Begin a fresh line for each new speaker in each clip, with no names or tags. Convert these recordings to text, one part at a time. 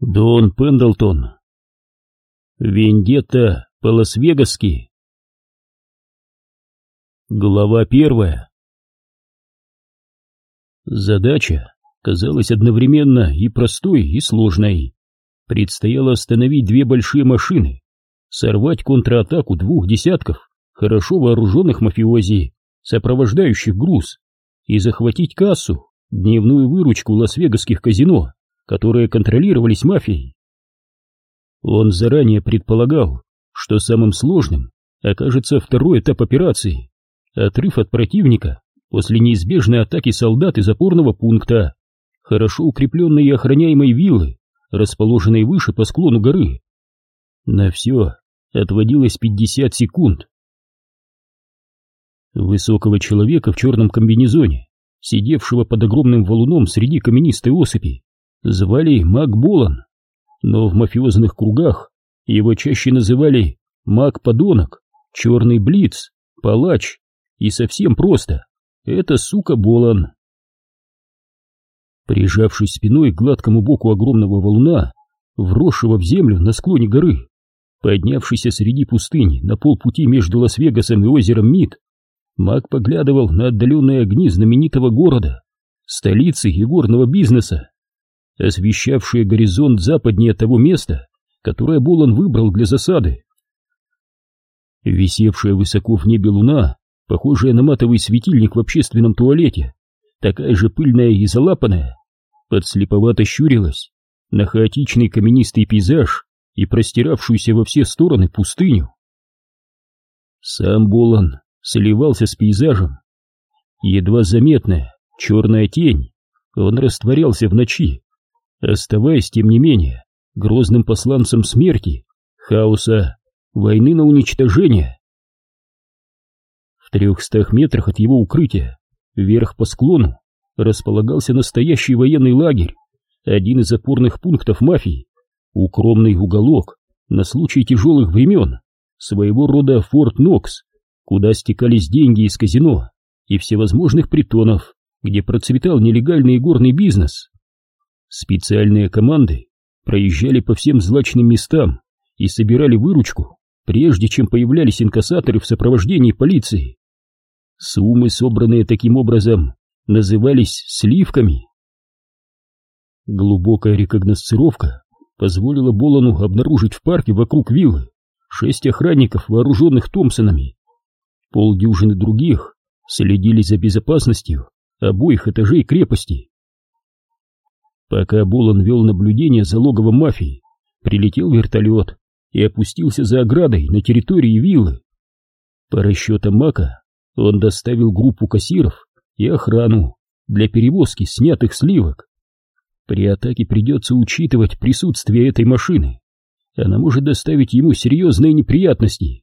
Дон Пендлтон. Вендетта по-лас-вегаски. Глава первая. Задача казалась одновременно и простой, и сложной. Предстояло остановить две большие машины, сорвать контратаку двух десятков хорошо вооруженных мафиози, сопровождающих груз, и захватить кассу, дневную выручку лас-вегасских казино которые контролировались мафией. Он заранее предполагал, что самым сложным окажется второй этап операции — отрыв от противника после неизбежной атаки солдат из опорного пункта, хорошо укрепленной и охраняемой виллы, расположенной выше по склону горы. На все отводилось 50 секунд. Высокого человека в черном комбинезоне, сидевшего под огромным валуном среди каменистой осыпи, звали Мак Болан, но в мафиозных кругах его чаще называли Мак-подонок, Черный Блиц, Палач и совсем просто — это сука Болан. Прижавшись спиной к гладкому боку огромного валуна, вросшего в землю на склоне горы, поднявшийся среди пустыни на полпути между Лас-Вегасом и озером Мид, Мак поглядывал на отдаленные огни знаменитого города, столицы и горного бизнеса освещавшие горизонт западнее того места, которое Болон выбрал для засады. Висевшая высоко в небе луна, похожая на матовый светильник в общественном туалете, такая же пыльная и залапанная, подслеповато щурилась на хаотичный каменистый пейзаж и простиравшуюся во все стороны пустыню. Сам Болон сливался с пейзажем. Едва заметная черная тень, он растворялся в ночи, оставаясь, тем не менее, грозным посланцем смерти, хаоса, войны на уничтожение. В трехстах метрах от его укрытия, вверх по склону, располагался настоящий военный лагерь, один из опорных пунктов мафии, укромный уголок на случай тяжелых времен, своего рода Форт Нокс, куда стекались деньги из казино и всевозможных притонов, где процветал нелегальный горный бизнес. Специальные команды проезжали по всем злачным местам и собирали выручку, прежде чем появлялись инкассаторы в сопровождении полиции. Суммы, собранные таким образом, назывались сливками. Глубокая рекогносцировка позволила Болону обнаружить в парке вокруг виллы шесть охранников, вооруженных Томпсонами. Полдюжины других следили за безопасностью обоих этажей крепости. Пока Булан вел наблюдение за логовом мафии, прилетел вертолет и опустился за оградой на территории виллы. По расчетам Мака, он доставил группу кассиров и охрану для перевозки снятых сливок. При атаке придется учитывать присутствие этой машины. Она может доставить ему серьезные неприятности.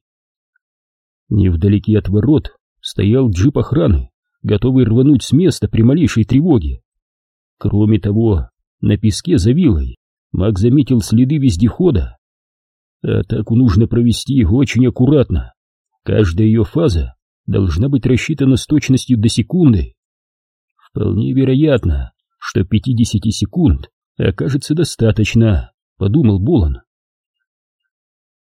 Невдалеке от ворот стоял джип охраны, готовый рвануть с места при малейшей тревоге. Кроме того, на песке за вилой Мак заметил следы вездехода. Атаку нужно провести очень аккуратно. Каждая ее фаза должна быть рассчитана с точностью до секунды. Вполне вероятно, что 50 секунд окажется достаточно, подумал Болон.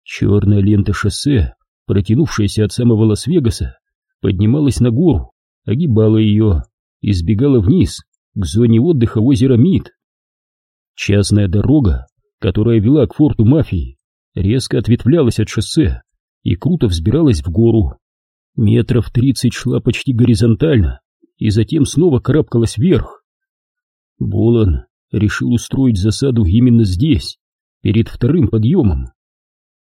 Черная лента шоссе, протянувшаяся от самого Лас-Вегаса, поднималась на гору, огибала ее и сбегала вниз, к зоне отдыха озера Мид. Частная дорога, которая вела к форту мафии, резко ответвлялась от шоссе и круто взбиралась в гору. Метров тридцать шла почти горизонтально и затем снова карабкалась вверх. Болон решил устроить засаду именно здесь, перед вторым подъемом.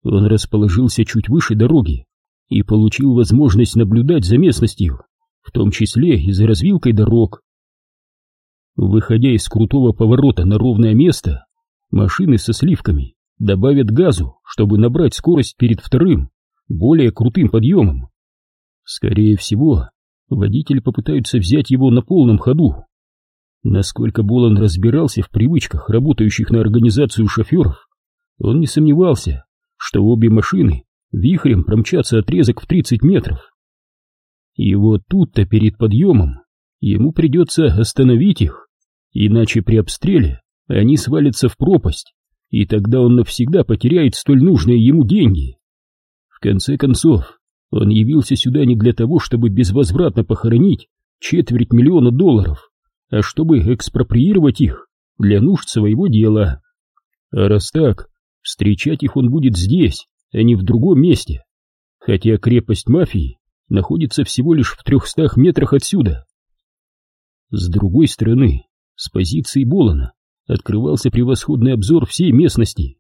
Он расположился чуть выше дороги и получил возможность наблюдать за местностью, в том числе и за развилкой дорог. Выходя из крутого поворота на ровное место, машины со сливками добавят газу, чтобы набрать скорость перед вторым, более крутым подъемом. Скорее всего, водитель попытается взять его на полном ходу. Насколько Болон разбирался в привычках работающих на организацию шоферов, он не сомневался, что обе машины вихрем промчатся отрезок в 30 метров. И вот тут-то перед подъемом ему придется остановить их. Иначе при обстреле они свалятся в пропасть, и тогда он навсегда потеряет столь нужные ему деньги. В конце концов, он явился сюда не для того, чтобы безвозвратно похоронить четверть миллиона долларов, а чтобы экспроприировать их для нужд своего дела. А раз так, встречать их он будет здесь, а не в другом месте, хотя крепость мафии находится всего лишь в трехстах метрах отсюда. С другой стороны, с позиции Болана открывался превосходный обзор всей местности.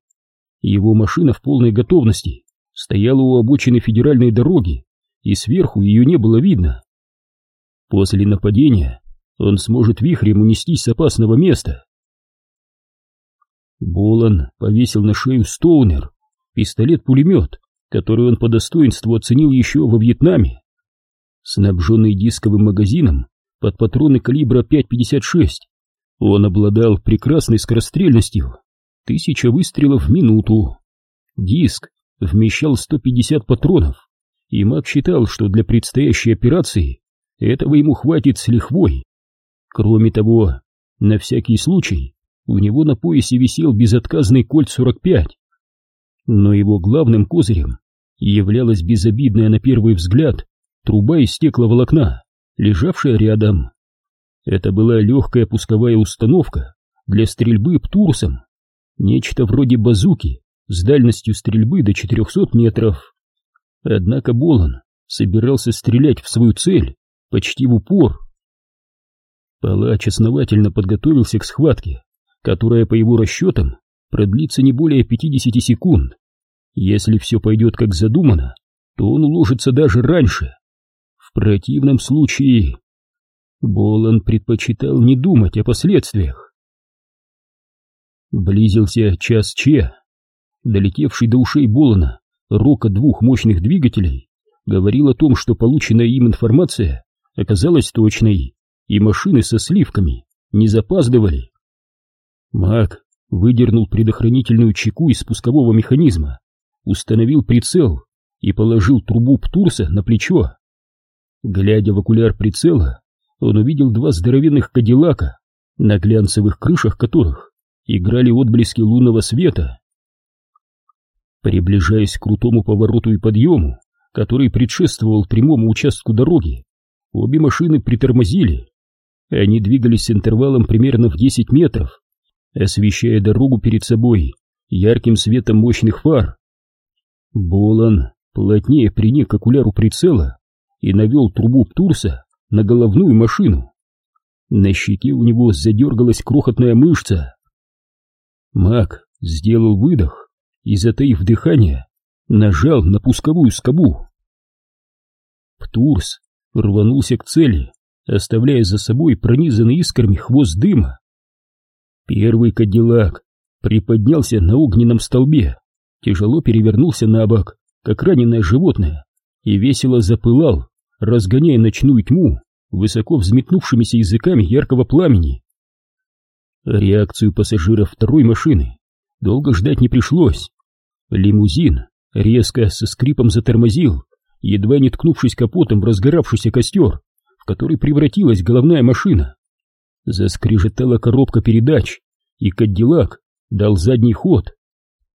Его машина в полной готовности стояла у обочины федеральной дороги, и сверху ее не было видно. После нападения он сможет вихрем унестись с опасного места. Болан повесил на шею Стоунер, пистолет-пулемет, который он по достоинству оценил еще во Вьетнаме. Снабженный дисковым магазином под патроны калибра 5,56, он обладал прекрасной скорострельностью, тысяча выстрелов в минуту. Диск вмещал 150 патронов, и Мак считал, что для предстоящей операции этого ему хватит с лихвой. Кроме того, на всякий случай у него на поясе висел безотказный кольт 45. Но его главным козырем являлась безобидная на первый взгляд труба из стекловолокна, лежавшая рядом. Это была легкая пусковая установка для стрельбы птурсом, нечто вроде базуки с дальностью стрельбы до 400 метров. Однако Болон собирался стрелять в свою цель почти в упор. Палач основательно подготовился к схватке, которая, по его расчетам, продлится не более 50 секунд. Если все пойдет как задумано, то он уложится даже раньше. В противном случае... Болон предпочитал не думать о последствиях. Близился час Че. Долетевший до ушей Болона рока двух мощных двигателей говорил о том, что полученная им информация оказалась точной, и машины со сливками не запаздывали. Мак выдернул предохранительную чеку из спускового механизма, установил прицел и положил трубу Птурса на плечо. Глядя в окуляр прицела, он увидел два здоровенных кадиллака, на глянцевых крышах которых играли отблески лунного света. Приближаясь к крутому повороту и подъему, который предшествовал прямому участку дороги, обе машины притормозили. Они двигались с интервалом примерно в 10 метров, освещая дорогу перед собой ярким светом мощных фар. Болан плотнее приник к окуляру прицела и навел трубу Птурса на головную машину. На щеке у него задергалась крохотная мышца. Мак сделал выдох и, затаив дыхание, нажал на пусковую скобу. Птурс рванулся к цели, оставляя за собой пронизанный искрами хвост дыма. Первый кадиллак приподнялся на огненном столбе, тяжело перевернулся на бок, как раненое животное, и весело запылал, разгоняя ночную тьму высоко взметнувшимися языками яркого пламени. Реакцию пассажиров второй машины долго ждать не пришлось. Лимузин резко со скрипом затормозил, едва не ткнувшись капотом в разгоравшийся костер, в который превратилась головная машина. Заскрежетала коробка передач, и Кадиллак дал задний ход.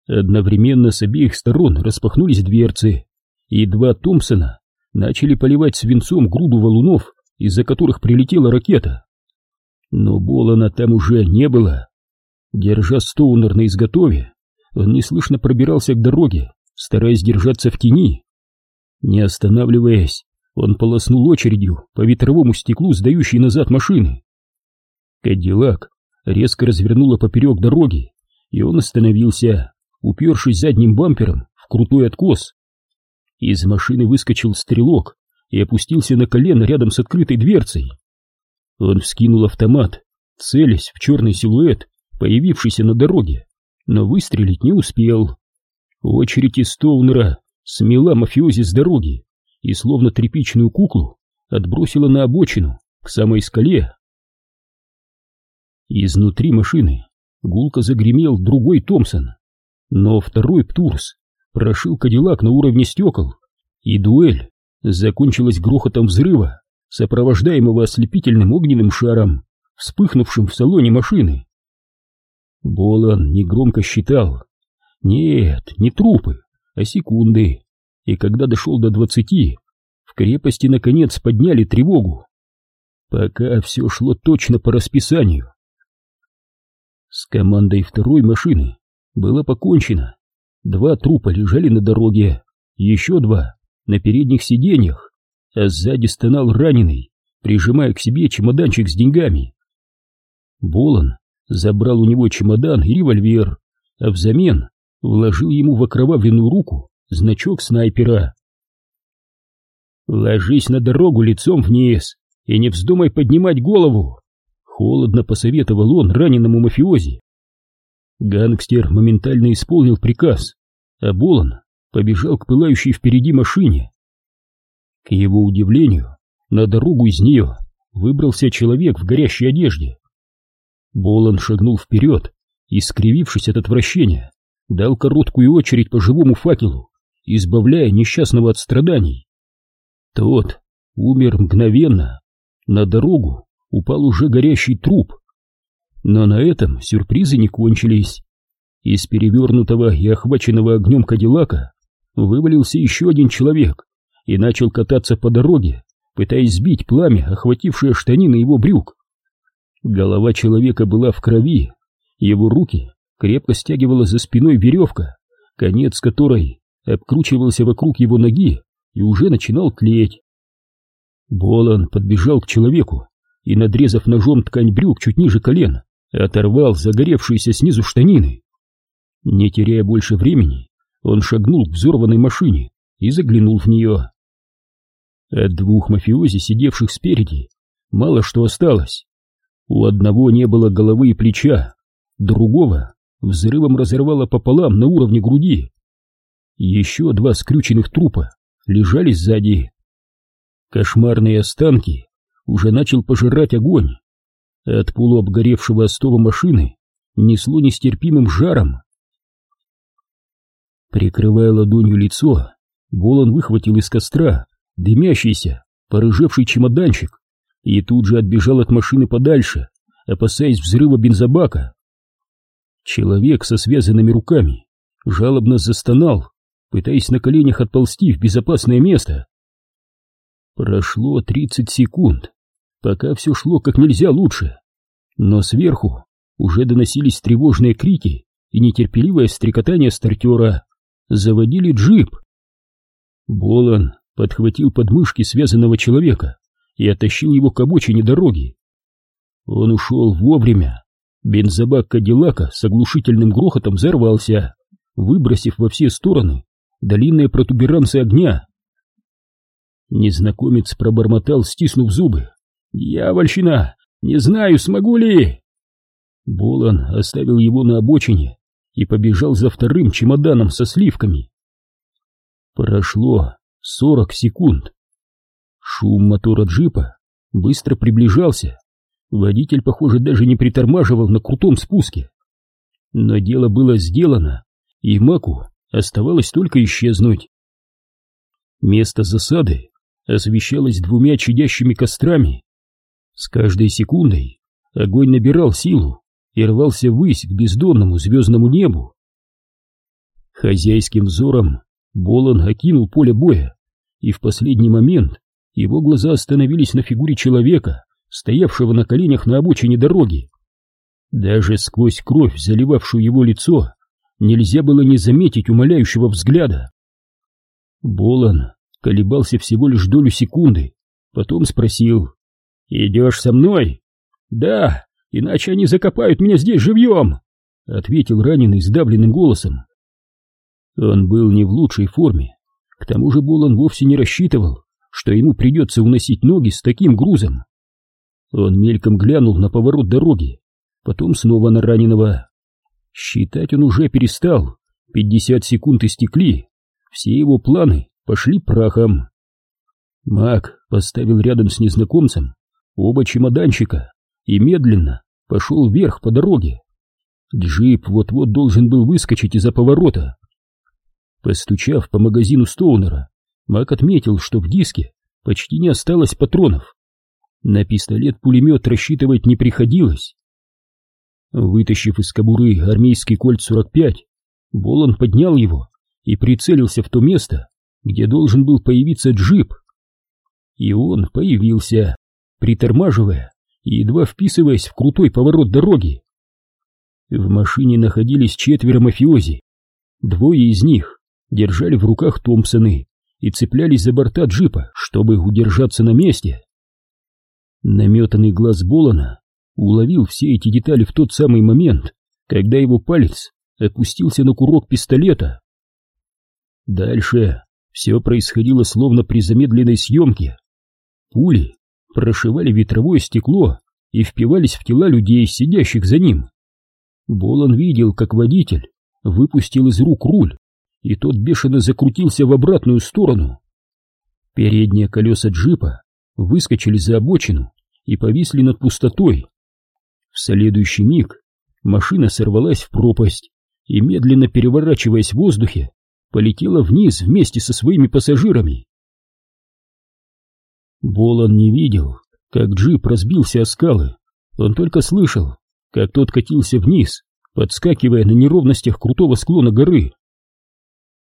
Одновременно с обеих сторон распахнулись дверцы, и два Томпсона начали поливать свинцом груду валунов, из-за которых прилетела ракета. Но Болана там уже не было. Держа Стоунер на изготове, он неслышно пробирался к дороге, стараясь держаться в тени. Не останавливаясь, он полоснул очередью по ветровому стеклу, сдающей назад машины. Кадиллак резко развернула поперек дороги, и он остановился, упершись задним бампером в крутой откос. Из машины выскочил стрелок и опустился на колено рядом с открытой дверцей. Он вскинул автомат, целясь в черный силуэт, появившийся на дороге, но выстрелить не успел. Очередь из Стоунера смела мафиози с дороги и словно тряпичную куклу отбросила на обочину к самой скале. Изнутри машины гулко загремел другой Томпсон, но второй Птурс прошил Кадиллак на уровне стекол, и дуэль закончилась грохотом взрыва, сопровождаемого ослепительным огненным шаром, вспыхнувшим в салоне машины. Болон негромко считал. Нет, не трупы, а секунды. И когда дошел до двадцати, в крепости наконец подняли тревогу. Пока все шло точно по расписанию. С командой второй машины было покончено. Два трупа лежали на дороге, еще два на передних сиденьях, а сзади стонал раненый, прижимая к себе чемоданчик с деньгами. Болон забрал у него чемодан и револьвер, а взамен вложил ему в окровавленную руку значок снайпера. «Ложись на дорогу лицом вниз и не вздумай поднимать голову!» Холодно посоветовал он раненому мафиози. Гангстер моментально исполнил приказ, а Болон побежал к пылающей впереди машине. К его удивлению, на дорогу из нее выбрался человек в горящей одежде. Болон шагнул вперед и, скривившись от отвращения, дал короткую очередь по живому факелу, избавляя несчастного от страданий. Тот умер мгновенно. На дорогу упал уже горящий труп. Но на этом сюрпризы не кончились. Из перевернутого и охваченного огнем Кадиллака вывалился еще один человек и начал кататься по дороге, пытаясь сбить пламя, охватившее штанины его брюк. Голова человека была в крови, его руки крепко стягивала за спиной веревка, конец которой обкручивался вокруг его ноги и уже начинал тлеть. Болон подбежал к человеку и, надрезав ножом ткань брюк чуть ниже колена, оторвал загоревшиеся снизу штанины. Не теряя больше времени, он шагнул к взорванной машине и заглянул в нее. От двух мафиози, сидевших спереди, мало что осталось. У одного не было головы и плеча, другого взрывом разорвало пополам на уровне груди. Еще два скрюченных трупа лежали сзади. Кошмарные останки уже начал пожирать огонь. От полуобгоревшего остова машины несло нестерпимым жаром. Прикрывая ладонью лицо, Болон выхватил из костра дымящийся, порыжевший чемоданчик и тут же отбежал от машины подальше, опасаясь взрыва бензобака. Человек со связанными руками жалобно застонал, пытаясь на коленях отползти в безопасное место. Прошло тридцать секунд, пока все шло как нельзя лучше, но сверху уже доносились тревожные крики и нетерпеливое стрекотание стартера заводили джип. Болон подхватил подмышки связанного человека и оттащил его к обочине дороги. Он ушел вовремя. Бензобак Кадиллака с оглушительным грохотом взорвался, выбросив во все стороны длинные протуберанцы огня. Незнакомец пробормотал, стиснув зубы. «Дьявольщина! Не знаю, смогу ли!» Болон оставил его на обочине и побежал за вторым чемоданом со сливками. Прошло сорок секунд. Шум мотора джипа быстро приближался. Водитель, похоже, даже не притормаживал на крутом спуске. Но дело было сделано, и Маку оставалось только исчезнуть. Место засады освещалось двумя чадящими кострами. С каждой секундой огонь набирал силу, и рвался ввысь к бездонному звездному небу. Хозяйским взором Болон окинул поле боя, и в последний момент его глаза остановились на фигуре человека, стоявшего на коленях на обочине дороги. Даже сквозь кровь, заливавшую его лицо, нельзя было не заметить умоляющего взгляда. Болон колебался всего лишь долю секунды, потом спросил «Идешь со мной?» «Да», иначе они закопают меня здесь живьем!» — ответил раненый сдавленным голосом. Он был не в лучшей форме, к тому же Болон вовсе не рассчитывал, что ему придется уносить ноги с таким грузом. Он мельком глянул на поворот дороги, потом снова на раненого. Считать он уже перестал, пятьдесят секунд истекли, все его планы пошли прахом. Мак поставил рядом с незнакомцем оба чемоданчика и медленно пошел вверх по дороге. Джип вот-вот должен был выскочить из-за поворота. Постучав по магазину Стоунера, Мак отметил, что в диске почти не осталось патронов. На пистолет-пулемет рассчитывать не приходилось. Вытащив из кобуры армейский кольт 45, Болон поднял его и прицелился в то место, где должен был появиться джип. И он появился, притормаживая и едва вписываясь в крутой поворот дороги. В машине находились четверо мафиози. Двое из них держали в руках Томпсоны и цеплялись за борта джипа, чтобы удержаться на месте. Наметанный глаз Болона уловил все эти детали в тот самый момент, когда его палец опустился на курок пистолета. Дальше все происходило словно при замедленной съемке. Пули прошивали ветровое стекло и впивались в тела людей, сидящих за ним. Болон видел, как водитель выпустил из рук руль, и тот бешено закрутился в обратную сторону. Передние колеса джипа выскочили за обочину и повисли над пустотой. В следующий миг машина сорвалась в пропасть и, медленно переворачиваясь в воздухе, полетела вниз вместе со своими пассажирами. Болон не видел, как джип разбился о скалы, он только слышал, как тот катился вниз, подскакивая на неровностях крутого склона горы.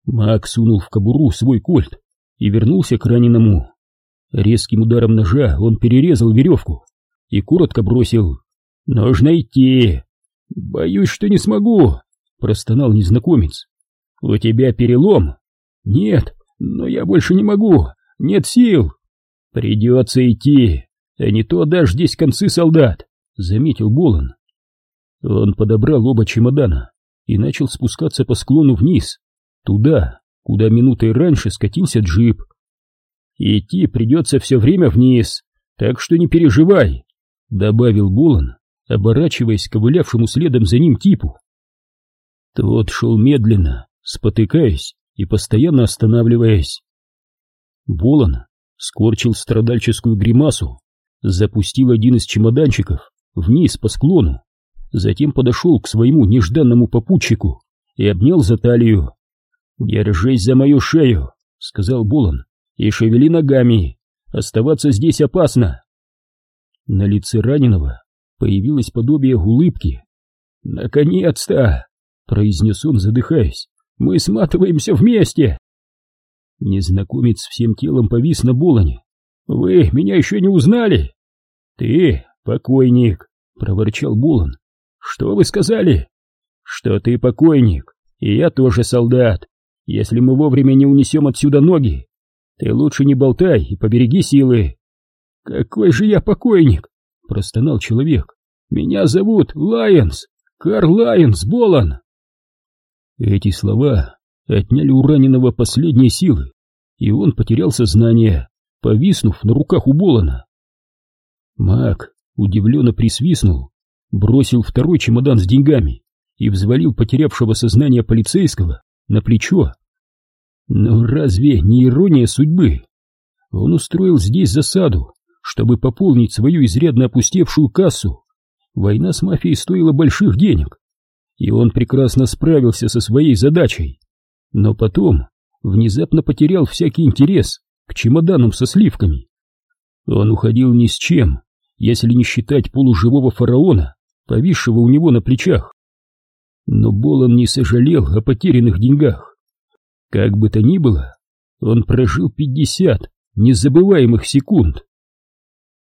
Мак сунул в кобуру свой кольт и вернулся к раненому. Резким ударом ножа он перерезал веревку и коротко бросил «Нужно идти!» «Боюсь, что не смогу!» — простонал незнакомец. «У тебя перелом?» «Нет, но я больше не могу, нет сил!» «Придется идти, а не то дашь здесь концы солдат!» — заметил Болон. Он подобрал оба чемодана и начал спускаться по склону вниз, туда, куда минутой раньше скатился джип. «Идти придется все время вниз, так что не переживай», — добавил Болон, оборачиваясь к ковылявшему следом за ним типу. Тот шел медленно, спотыкаясь и постоянно останавливаясь. Болон скорчил страдальческую гримасу, запустил один из чемоданчиков вниз по склону, затем подошел к своему нежданному попутчику и обнял за талию. «Держись за мою шею», — сказал Болон, — «и шевели ногами. Оставаться здесь опасно». На лице раненого появилось подобие улыбки. «Наконец-то!» — произнес он, задыхаясь. «Мы сматываемся вместе!» Незнакомец всем телом повис на Болоне. «Вы меня еще не узнали?» «Ты покойник», — проворчал Болан. «Что вы сказали?» «Что ты покойник, и я тоже солдат. Если мы вовремя не унесем отсюда ноги, ты лучше не болтай и побереги силы». «Какой же я покойник!» — простонал человек. «Меня зовут Лайенс, Карл Лайенс Болан!» Эти слова отняли у раненого последние силы, и он потерял сознание, повиснув на руках у Болона. Мак удивленно присвистнул, бросил второй чемодан с деньгами и взвалил потерявшего сознание полицейского на плечо. Но разве не ирония судьбы? Он устроил здесь засаду, чтобы пополнить свою изрядно опустевшую кассу. Война с мафией стоила больших денег, и он прекрасно справился со своей задачей. Но потом внезапно потерял всякий интерес к чемоданам со сливками. Он уходил ни с чем, если не считать полуживого фараона, повисшего у него на плечах. Но Болон не сожалел о потерянных деньгах. Как бы то ни было, он прожил пятьдесят незабываемых секунд.